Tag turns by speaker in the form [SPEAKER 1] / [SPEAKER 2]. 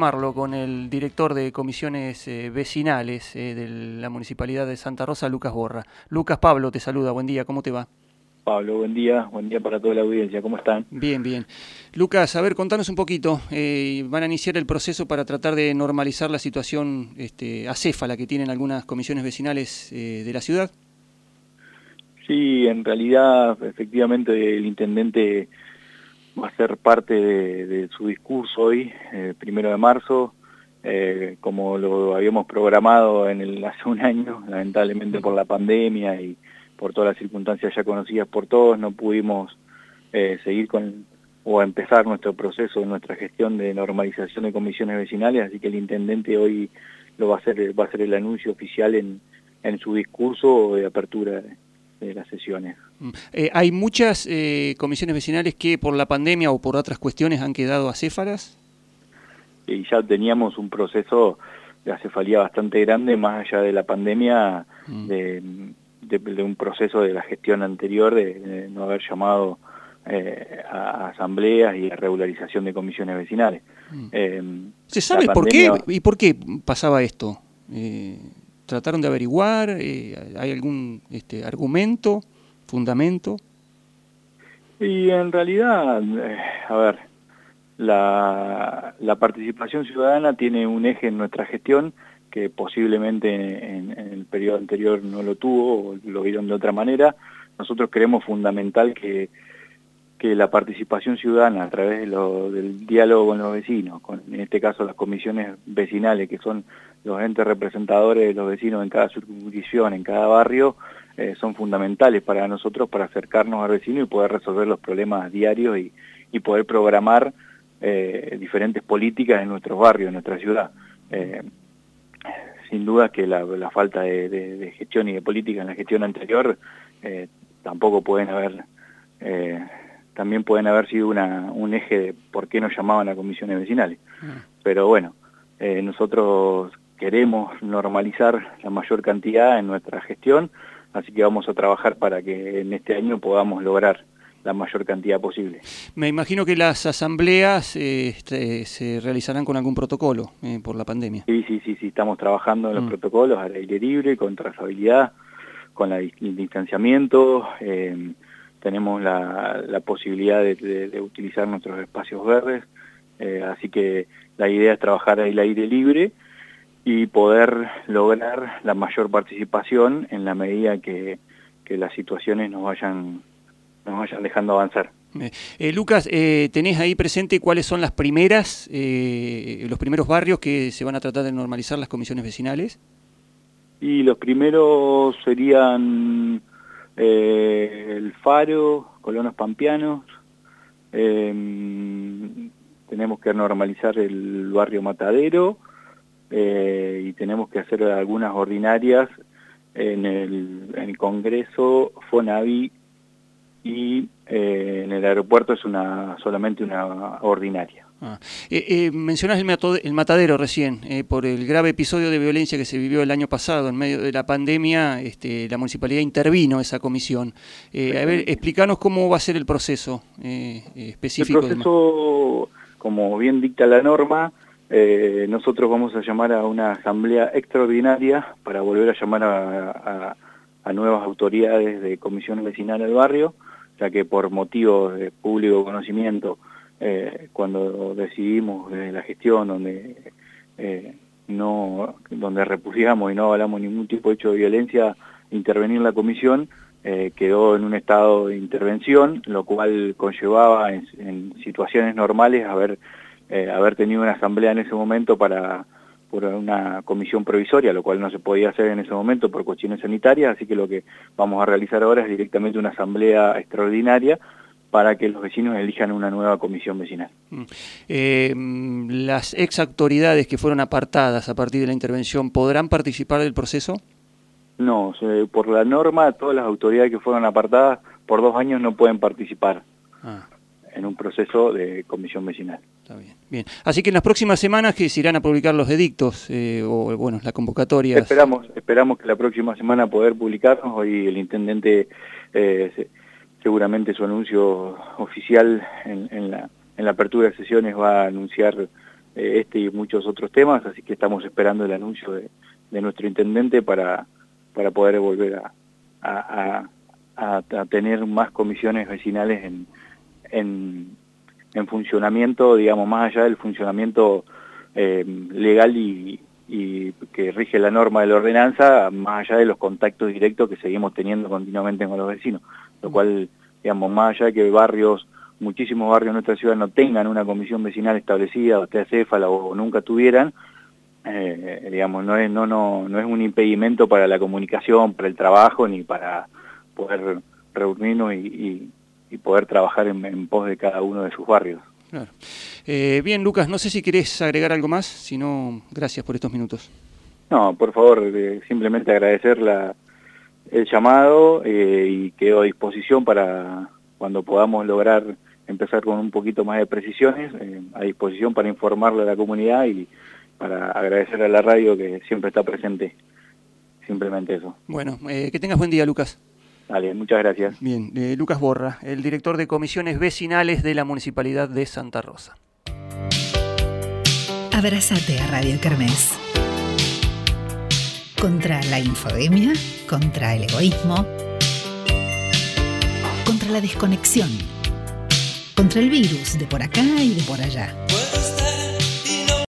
[SPEAKER 1] Marlo con el director de comisiones eh, vecinales eh, de la Municipalidad de Santa Rosa, Lucas Borra. Lucas Pablo te saluda, buen día, ¿cómo te va?
[SPEAKER 2] Pablo, buen día, buen día para toda la audiencia, ¿cómo están?
[SPEAKER 1] Bien, bien. Lucas, a ver, contanos un poquito, eh, van a iniciar el proceso para tratar de normalizar la situación este, acéfala que tienen algunas comisiones vecinales de la ciudad.
[SPEAKER 2] Sí, en realidad, efectivamente, el intendente va a ser parte de, su discurso hoy, eh, primero de marzo, eh, como lo habíamos programado en el, hace un año, lamentablemente por la pandemia y por todas las circunstancias ya conocidas por todos, no pudimos eh, seguir con o empezar nuestro proceso, nuestra gestión de normalización de comisiones vecinales, así que el intendente hoy lo va a hacer, va a hacer el anuncio oficial en, en su discurso de apertura de las sesiones.
[SPEAKER 1] Mm. Eh, ¿Hay muchas eh, comisiones vecinales que por la pandemia o por otras cuestiones han quedado acéfalas?
[SPEAKER 2] Y ya teníamos un proceso de acefalía bastante grande, más allá de la pandemia, mm. de, un proceso de la gestión anterior, de, no haber llamado eh, a asambleas y a regularización de comisiones vecinales.
[SPEAKER 1] Mm. ¿Se sabe por qué y por qué pasaba esto? Trataron de averiguar? Eh, ¿Hay algún este, argumento, fundamento?
[SPEAKER 2] Y en realidad, eh, a ver, la, participación ciudadana tiene un eje en nuestra gestión que posiblemente en, el periodo anterior no lo tuvo o lo vieron de otra manera. Nosotros creemos fundamental que, que la participación ciudadana a través del diálogo con los vecinos, con, en este caso las comisiones vecinales, que son los entes representadores de los vecinos en cada circunscripción, en cada barrio, eh, son fundamentales para nosotros para acercarnos al vecino y poder resolver los problemas diarios y, poder programar eh, diferentes políticas en nuestros barrios, en nuestra ciudad. Eh, sin duda que la, falta de, gestión y de política en la gestión anterior tampoco pueden haber, también pueden haber sido una, un eje de por qué no llamaban a comisiones vecinales. Ah. Pero bueno, nosotros queremos normalizar la mayor cantidad en nuestra gestión, así que vamos a trabajar para que en este año podamos lograr la mayor cantidad posible.
[SPEAKER 1] Me imagino que las asambleas eh, este, se realizarán con algún protocolo eh, por la pandemia.
[SPEAKER 2] Sí, sí, sí, sí, estamos trabajando en los mm. protocolos al aire libre, con trazabilidad, con el distanciamiento, eh, tenemos la, posibilidad de, utilizar nuestros espacios verdes, así que la idea es trabajar al aire libre, y poder lograr la mayor participación en la medida que, las situaciones nos vayan, nos vayan dejando avanzar.
[SPEAKER 1] Eh, eh, Lucas, eh, ¿tenés ahí presente cuáles son las primeras, los primeros barrios que se van a tratar de normalizar las comisiones vecinales?
[SPEAKER 2] Y los primeros serían el Faro, Colonos Pampeanos, tenemos que normalizar el barrio Matadero, eh, y tenemos que hacer algunas ordinarias en el, Congreso, FONAVI y eh, en el aeropuerto es una solamente una ordinaria.
[SPEAKER 1] Ah. Eh, mencionás el, matadero recién, por el grave episodio de violencia que se vivió el año pasado en medio de la pandemia, este, la municipalidad intervino esa comisión. a ver, explícanos cómo va a ser el proceso específico.
[SPEAKER 2] El proceso, como bien dicta la norma, eh, nosotros vamos a llamar a una asamblea extraordinaria para volver a llamar a, nuevas autoridades de comisión vecinal del barrio, ya que por motivos de público conocimiento, eh, cuando decidimos desde la gestión, donde eh, no donde repudiamos y no hablamos ningún tipo de hecho de violencia, intervenir la comisión, quedó en un estado de intervención, lo cual conllevaba en, en situaciones normales haber eh, haber tenido una asamblea en ese momento para por una comisión provisoria, lo cual no se podía hacer en ese momento por cuestiones sanitarias, así que lo que vamos a realizar ahora es directamente una asamblea extraordinaria para que los vecinos elijan una nueva comisión vecinal. Mm.
[SPEAKER 1] Eh, ¿Las ex autoridades que fueron apartadas a partir de la intervención podrán participar del proceso?
[SPEAKER 2] No, por la norma todas las autoridades que fueron apartadas por dos años no pueden participar. Ah en un proceso de comisión vecinal.
[SPEAKER 1] Está bien. bien. Así que en las próximas semanas que se irán a publicar los edictos eh, o bueno, la convocatoria.
[SPEAKER 2] Esperamos, esperamos que la próxima semana poder publicarnos. Hoy el intendente eh, seguramente su anuncio oficial en, la, en la apertura de sesiones va a anunciar este y muchos otros temas, así que estamos esperando el anuncio de, nuestro intendente para, para poder volver a, a, tener más comisiones vecinales en, en, en, funcionamiento, digamos, más allá del funcionamiento eh, legal y, y que rige la norma de la ordenanza, más allá de los contactos directos que seguimos teniendo continuamente con los vecinos, lo cual, digamos, más allá de que barrios muchísimos barrios de nuestra ciudad no tengan una comisión vecinal establecida, o acéfala o nunca tuvieran, eh, digamos, no es, no, no, no es un impedimento para la comunicación, para el trabajo, ni para poder reunirnos y, poder trabajar en, pos de cada uno de sus barrios.
[SPEAKER 1] Eh, bien, Lucas, no sé si querés agregar algo más, si no, gracias por estos minutos.
[SPEAKER 2] No, por favor, eh, simplemente agradecer la, el llamado y quedo a disposición para cuando podamos lograr empezar con un poquito más de precisiones, eh, a disposición para informarle a la comunidad y para agradecer a la radio que siempre está presente. Simplemente eso.
[SPEAKER 1] Bueno, eh, que tengas buen día, Lucas.
[SPEAKER 2] Dale, muchas gracias.
[SPEAKER 1] Bien, eh, Lucas Borra, el director de comisiones vecinales de la Municipalidad de Santa Rosa.
[SPEAKER 3] Abrazate a Radio Kermés. Contra la infodemia, contra el egoísmo, contra la desconexión contra el virus de por acá y de por allá.